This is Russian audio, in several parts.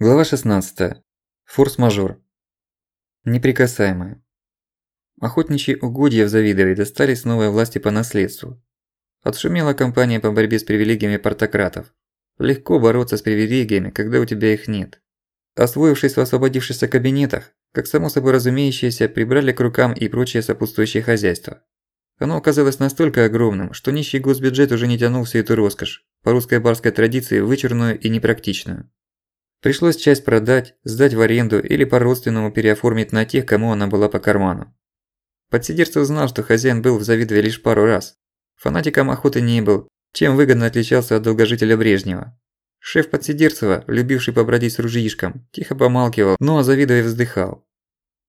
Глава 16. Форс-мажор. Неприкасаемые. Охотничьи угодья в Завидове достались новой власти по наследству. Отшумела кампания по борьбе с привилегиями портократов. Легко бороться с привилегиями, когда у тебя их нет. Освоившись в освободившихся кабинетах, как само собой разумеющееся, прибрали к рукам и прочее сопутствующее хозяйство. Оно оказалось настолько огромным, что нищий госбюджет уже не тянул всю эту роскошь, по русской барской традиции вычурную и непрактичную. Пришлось часть продать, сдать в аренду или по-родственному переоформить на тех, кому она была по карману. Подсидерцев знал, что хозяин был в Завидове лишь пару раз. Фанатиком охоты не был, чем выгодно отличался от долгожителя Брежнева. Шеф Подсидерцева, любивший побродить с ружьишком, тихо помалкивал, но о Завидове вздыхал.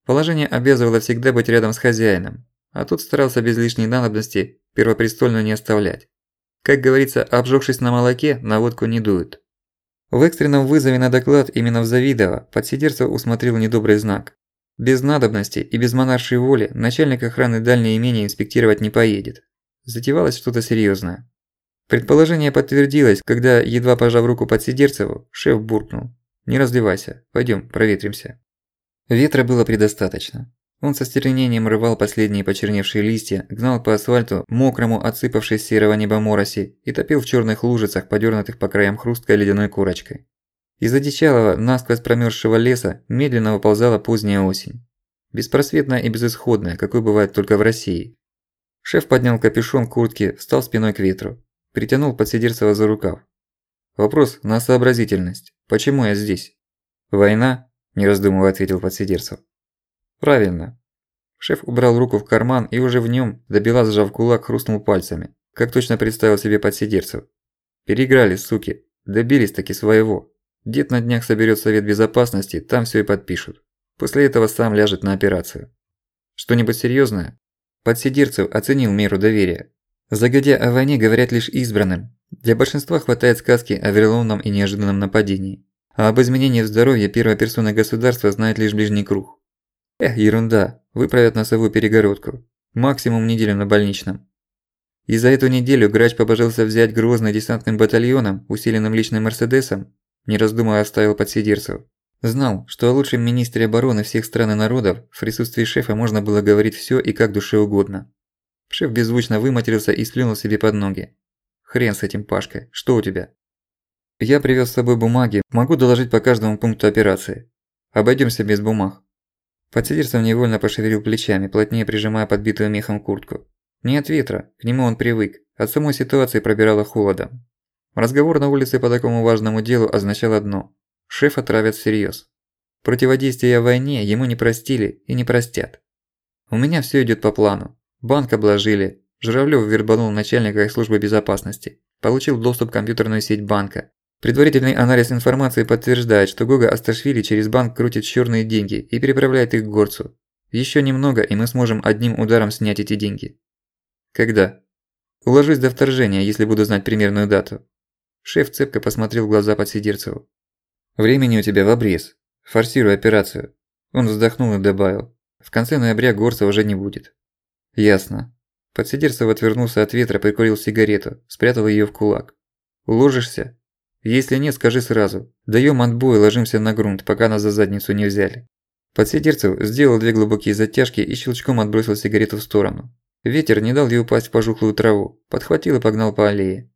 Положение обязывало всегда быть рядом с хозяином, а тут старался без лишней надобности первопрестольную не оставлять. Как говорится, обжёгшись на молоке, на водку не дуют. В экстренном вызове на доклад именно в Завидово подсидерцев усмотрел недобрый знак. Без надобности и без монаршей воли начальник охраны дальнее имение инспектировать не поедет. Затевалось что-то серьёзное. Предположение подтвердилось, когда, едва пожав руку подсидерцеву, шеф буркнул. «Не разливайся, пойдём, проветримся». Ветра было предостаточно. Он со стервенением рвал последние почерневшие листья, гнал по асфальту, мокрому, отсыпавшись серого неба мороси, и топил в черных лужицах, подернутых по краям хрусткой ледяной корочкой. Из одичалого, насквозь промерзшего леса медленно выползала поздняя осень. Беспросветная и безысходная, какой бывает только в России. Шеф поднял капюшон куртки, встал спиной к ветру. Притянул подсидерцева за рукав. Вопрос на сообразительность. Почему я здесь? Война? Не раздумывая ответил подсидерцев. Правильно. Шеф убрал руку в карман и уже в нем, добила сжав кулак, хрустнул пальцами. Как точно представил себе подсидерцев. Переиграли, суки. Добились таки своего. Дед на днях соберет совет безопасности, там все и подпишут. После этого сам ляжет на операцию. Что-нибудь серьезное? Подсидерцев оценил меру доверия. Загодя о войне говорят лишь избранным. Для большинства хватает сказки о вероломном и неожиданном нападении. А об изменении в здоровье первой персоны государства знает лишь ближний круг. Эх, ерунда, выправят носовую перегородку. Максимум неделю на больничном. И за эту неделю Грач побожился взять Грозный десантным батальоном, усиленным личным Мерседесом, не раздумывая оставил подсидерцев. Знал, что о лучшем министре обороны всех стран и народов в присутствии шефа можно было говорить всё и как душе угодно. Шеф беззвучно выматерился и сплюнул себе под ноги. «Хрен с этим, Пашкой, что у тебя?» «Я привёз с собой бумаги, могу доложить по каждому пункту операции. Обойдёмся без бумаг». Подсидерцев невольно пошевелил плечами, плотнее прижимая подбитую мехом куртку. Не от ветра, к нему он привык, от самой ситуации пробирало холодом. Разговор на улице по такому важному делу означал одно – шеф отравят всерьёз. Противодействие войне ему не простили и не простят. У меня всё идёт по плану. Банк обложили, Журавлёв вербанул начальника службы безопасности, получил доступ в компьютерную сеть банка, Предварительный анализ информации подтверждает, что Гога Асташвили через банк крутит чёрные деньги и переправляет их к горцу. Ещё немного, и мы сможем одним ударом снять эти деньги. Когда? Уложусь до вторжения, если буду знать примерную дату. Шеф цепко посмотрел в глаза Подсидерцеву. Времени у тебя в обрез. Форсируй операцию. Он вздохнул и добавил. В конце ноября горца уже не будет. Ясно. Подсидерцев отвернулся от ветра, прикурил сигарету, спрятал её в кулак. Уложишься? Если нет, скажи сразу. Даём отбой и ложимся на грунт, пока нас за задницу не взяли. Подсидерцев сделал две глубокие затяжки и щелчком отбросил сигарету в сторону. Ветер не дал ей упасть в пожухлую траву, подхватил и погнал по аллее.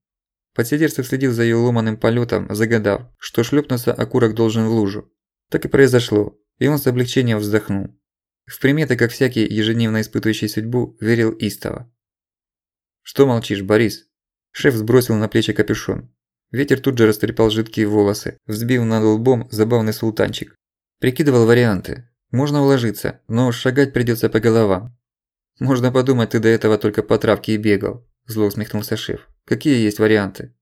Подсидерцев следил за её ломаным полётом, загадав, что шлёпнуться окурок должен в лужу. Так и произошло, и он с облегчением вздохнул. В приметы, как всякий ежедневно испытывающий судьбу, верил истово. «Что молчишь, Борис?» Шеф сбросил на плечи капюшон. Ветер тут же растрепал жидкие волосы, взбил над лбом забавный султанчик. Прикидывал варианты. Можно уложиться, но шагать придётся по головам. «Можно подумать, ты до этого только по травке и бегал», – зло усмехнулся шеф. «Какие есть варианты?»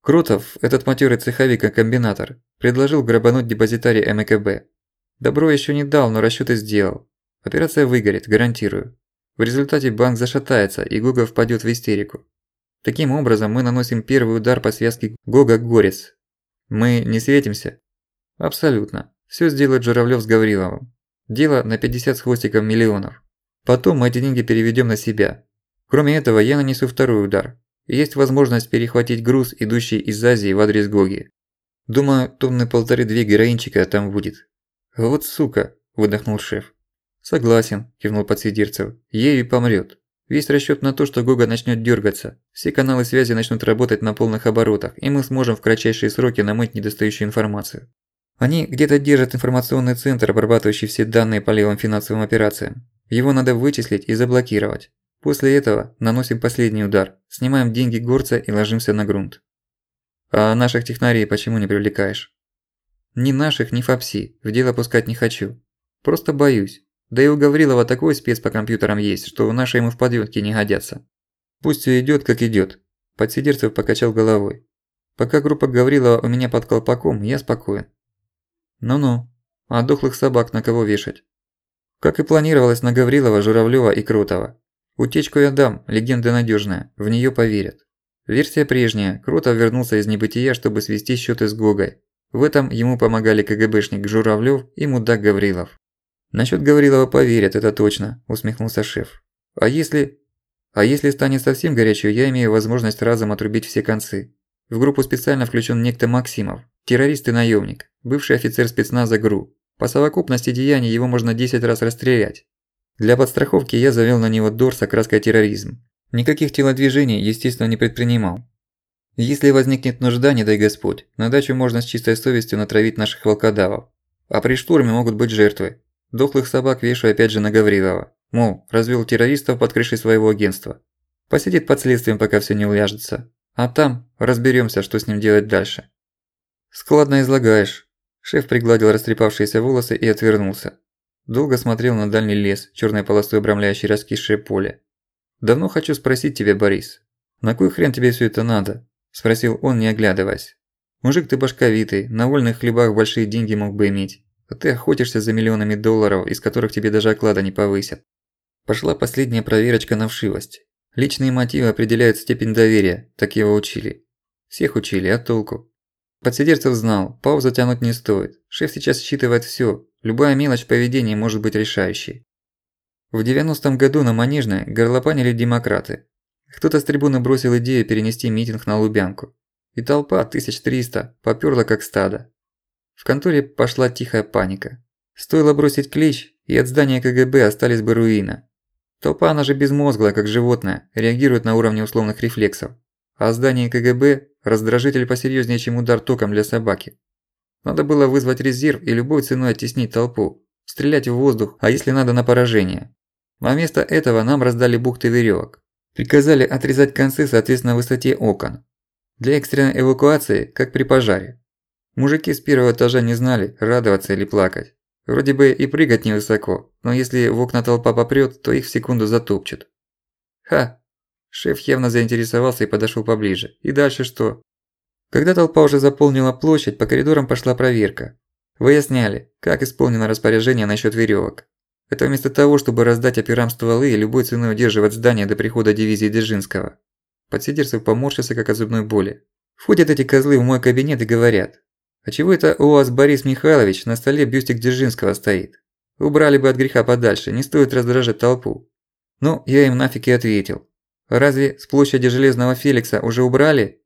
Крутов, этот матёрый цеховик и комбинатор, предложил грабануть депозитарий МКБ. Добро ещё не дал, но расчёты сделал. Операция выгорит, гарантирую. В результате банк зашатается, и Гуга впадёт в истерику. Таким образом, мы наносим первый удар по связке Гога-Горец. Мы не светимся? Абсолютно. Всё сделает Журавлёв с Гавриловым. Дело на 50 с хвостиком миллионов. Потом мы эти деньги переведём на себя. Кроме этого, я нанесу второй удар. есть возможность перехватить груз, идущий из Азии в адрес Гоги. Думаю, тонны полторы-две героинчика там будет. Вот сука, выдохнул шеф. Согласен, кивнул подсидирцев. Ею и помрёт. Весь расчёт на то, что Гога начнёт дёргаться. Все каналы связи начнут работать на полных оборотах, и мы сможем в кратчайшие сроки намыть недостающую информацию. Они где-то держат информационный центр, обрабатывающий все данные по левым финансовым операциям. Его надо вычислить и заблокировать. После этого наносим последний удар, снимаем деньги горца и ложимся на грунт. А наших технарей почему не привлекаешь? Ни наших, ни фапси, в дело пускать не хочу. Просто боюсь. Да и у Гаврилова такой спец по компьютерам есть, что наши ему в подъётке не годятся. Пусть всё идёт, как идёт. Подсидерцев покачал головой. Пока группа Гаврилова у меня под колпаком, я спокоен. Ну-ну, а дохлых собак на кого вешать? Как и планировалось на Гаврилова, Журавлёва и Крутова. Утечку я дам, легенда надёжная, в неё поверят. Версия прежняя, Крутов вернулся из небытия, чтобы свести счёты с Гогой. В этом ему помогали КГБшник Журавлёв и мудак Гаврилов. «Насчёт Гаврилова поверят, это точно», – усмехнулся шеф. «А если...» «А если станет совсем горячо, я имею возможность разом отрубить все концы. В группу специально включен некто Максимов, террорист и наемник, бывший офицер спецназа ГРУ. По совокупности деяний его можно 10 раз расстрелять. Для подстраховки я завел на него дор с окраской терроризм. Никаких телодвижений, естественно, не предпринимал. Если возникнет нужда, не дай Господь, на дачу можно с чистой совестью натравить наших волкодавов. А при штурме могут быть жертвы, Дохлых собак вешаю опять же на Гаврилова. Мол, развел террористов под крышей своего агентства. Посидит под следствием, пока все не уляжется. А там разберемся, что с ним делать дальше. Складно излагаешь. Шеф пригладил растрепавшиеся волосы и отвернулся. Долго смотрел на дальний лес, черной полосой обрамляющий раскисшее поле. «Давно хочу спросить тебя, Борис. На кой хрен тебе все это надо?» – спросил он, не оглядываясь. «Мужик ты башковитый, на вольных хлебах большие деньги мог бы иметь. А ты охотишься за миллионами долларов, из которых тебе даже оклада не повысят. Пошла последняя проверочка на вшивость. Личные мотивы определяют степень доверия, так его учили. Всех учили, а толку? Подсидерцев знал, паузу тянуть не стоит. Шеф сейчас считывает всё, любая мелочь в поведении может быть решающей. В 90-м году на Манежной горлопанили демократы. Кто-то с трибуны бросил идею перенести митинг на Лубянку. И толпа, 1300, попёрла как стадо. В конторе пошла тихая паника. Стоило бросить клич, и от здания КГБ остались бы руины. Толпа, она же безмозглая, как животное, реагирует на уровне условных рефлексов. А здание КГБ – раздражитель посерьезнее, чем удар током для собаки. Надо было вызвать резерв и любой ценой оттеснить толпу, стрелять в воздух, а если надо на поражение. А вместо этого нам раздали бухты верёвок. Приказали отрезать концы соответственно высоте окон. Для экстренной эвакуации, как при пожаре. Мужики с первого этажа не знали, радоваться или плакать. Вроде бы и прыгать невысоко, но если в окна толпа попрёт, то их в секунду затопчет. Ха! Шеф явно заинтересовался и подошёл поближе. И дальше что? Когда толпа уже заполнила площадь, по коридорам пошла проверка. Выясняли, как исполнено распоряжение насчёт верёвок. Это вместо того, чтобы раздать операм стволы и любой ценой удерживать здание до прихода дивизии Дзержинского. Подсидерцев поморщился, как от зубной боли. Входят эти козлы в мой кабинет и говорят, а чего это у вас, Борис Михайлович, на столе бюстик Дзержинского стоит? Убрали бы от греха подальше, не стоит раздражать толпу. Ну, я им нафиг и ответил. Разве с площади Железного Феликса уже убрали?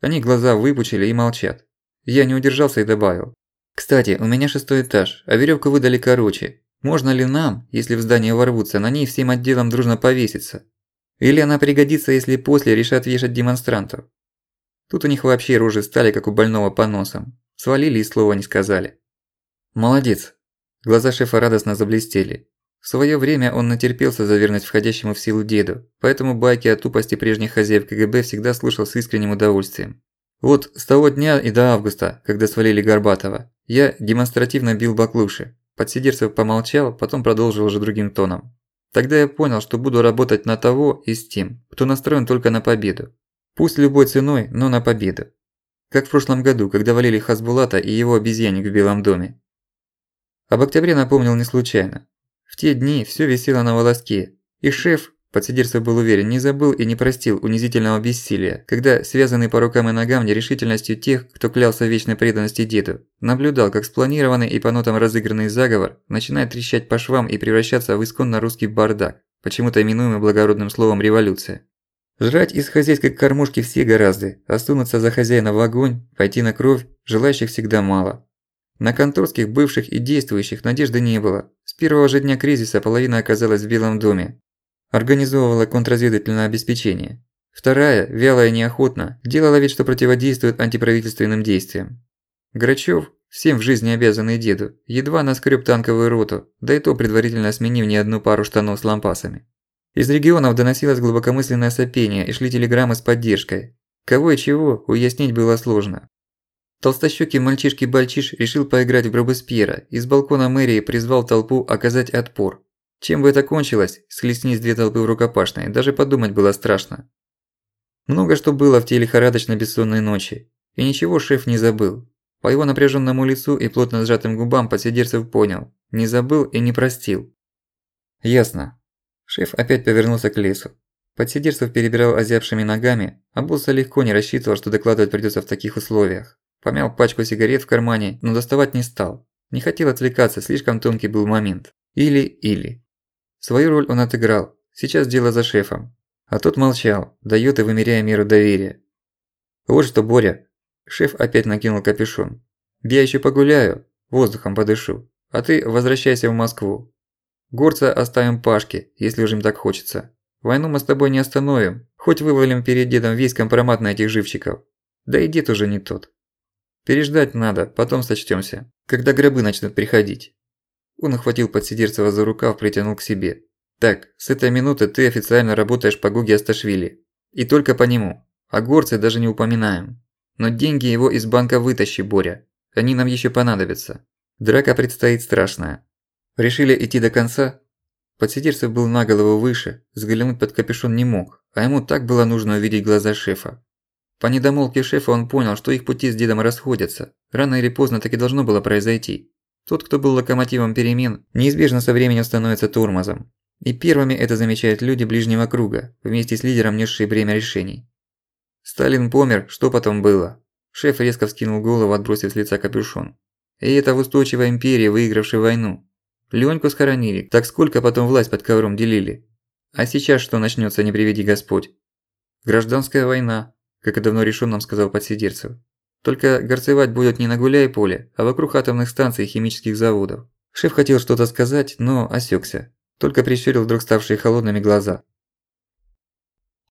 Они глаза выпучили и молчат. Я не удержался и добавил. Кстати, у меня шестой этаж, а верёвку выдали короче. Можно ли нам, если в здание ворвутся, на ней всем отделом дружно повеситься? Или она пригодится, если после решат вешать демонстрантов? Тут у них вообще рожи стали, как у больного по носам. Свалили и слова не сказали. Молодец. Глаза шефа радостно заблестели. В своё время он натерпелся за верность входящему в силу деду, поэтому байки о тупости прежних хозяев КГБ всегда слушал с искренним удовольствием. Вот с того дня и до августа, когда свалили Горбатова, я демонстративно бил баклуши. Подсидерцев помолчал, потом продолжил уже другим тоном. Тогда я понял, что буду работать на того и с тем, кто настроен только на победу. Пусть любой ценой, но на победу. Как в прошлом году, когда валили Хасбулата и его обезьянник в Белом доме. Об октябре напомнил не случайно. В те дни всё висело на волоске, и шеф, подсидерцев был уверен, не забыл и не простил унизительного бессилия, когда, связанный по рукам и ногам нерешительностью тех, кто клялся вечной преданности деду, наблюдал, как спланированный и по нотам разыгранный заговор начинает трещать по швам и превращаться в исконно русский бардак, почему-то именуемый благородным словом «революция». Жрать из хозяйской кормушки все гораздо, а за хозяина в огонь, пойти на кровь, желающих всегда мало. На конторских бывших и действующих надежды не было. С первого же дня кризиса половина оказалась в Белом доме. Организовывала контрразведывательное обеспечение. Вторая, вялая и неохотно, делала вид, что противодействует антиправительственным действиям. Грачёв, всем в жизни обязанный деду, едва наскреб танковую роту, да и то предварительно сменив не одну пару штанов с лампасами. Из регионов доносилось глубокомысленное сопение и шли телеграммы с поддержкой. Кого и чего, уяснить было сложно. Толстощёкий мальчишки-бальчиш решил поиграть в Робеспьера и с балкона мэрии призвал толпу оказать отпор. Чем бы это кончилось, схлестнись две толпы в рукопашной, даже подумать было страшно. Много что было в те лихорадочно бессонные ночи. И ничего шеф не забыл. По его напряженному лицу и плотно сжатым губам Подсидерцев понял – не забыл и не простил. Ясно. Шеф опять повернулся к лесу. Подсидерцев перебирал озябшими ногами, а Босса легко не рассчитывал, что докладывать придётся в таких условиях. Помял пачку сигарет в кармане, но доставать не стал. Не хотел отвлекаться, слишком тонкий был момент. Или-или. Свою роль он отыграл. Сейчас дело за шефом. А тот молчал, даёт и вымеряя меру доверия. Вот что, Боря. Шеф опять накинул капюшон. Я ещё погуляю, воздухом подышу. А ты возвращайся в Москву. Горца оставим Пашке, если уж им так хочется. Войну мы с тобой не остановим, хоть вывалим перед дедом весь компромат на этих живчиков. Да и дед уже не тот. Переждать надо, потом сочтёмся, когда гробы начнут приходить. Он охватил подсидерцева за рукав, притянул к себе. Так, с этой минуты ты официально работаешь по Гуге Асташвили. И только по нему. О горце даже не упоминаем. Но деньги его из банка вытащи, Боря. Они нам ещё понадобятся. Драка предстоит страшная. Решили идти до конца? Подсидерцев был на голову выше, взглянуть под капюшон не мог, а ему так было нужно увидеть глаза шефа. По недомолвке шефа он понял, что их пути с дедом расходятся. Рано или поздно так и должно было произойти. Тот, кто был локомотивом перемен, неизбежно со временем становится тормозом. И первыми это замечают люди ближнего круга, вместе с лидером, несшие бремя решений. Сталин помер, что потом было? Шеф резко вскинул голову, отбросив с лица капюшон. И это в устойчивой империи, выигравшей войну. Леньку схоронили, так сколько потом власть под ковром делили? А сейчас что начнётся, не приведи Господь? Гражданская война, как и давно решён нам сказал Подсидерцев. Только горцевать будут не на гуляй-поле, а вокруг атомных станций и химических заводов. Шеф хотел что-то сказать, но осёкся. Только прищурил вдруг ставшие холодными глаза.